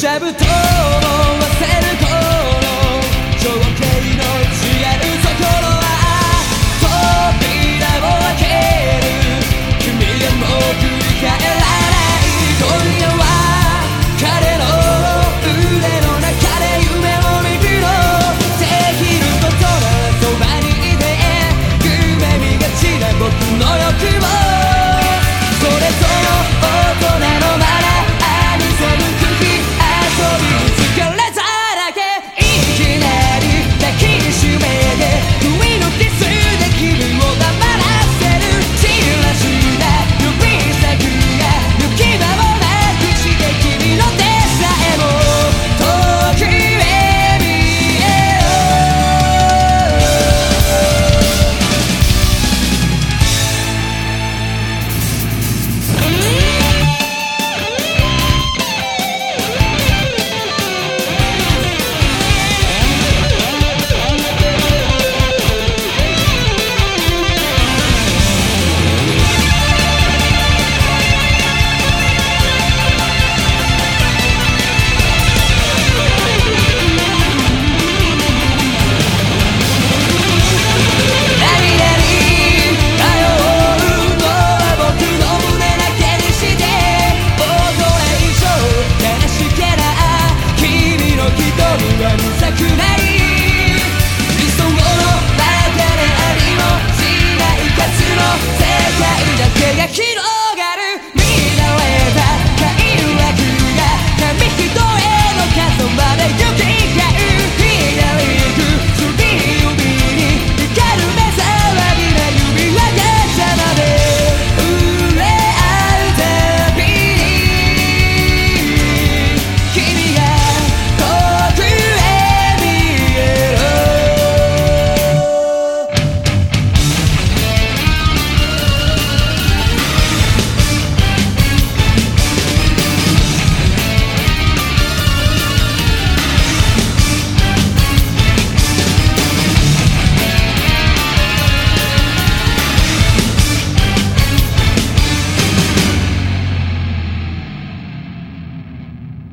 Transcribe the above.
J'aime trop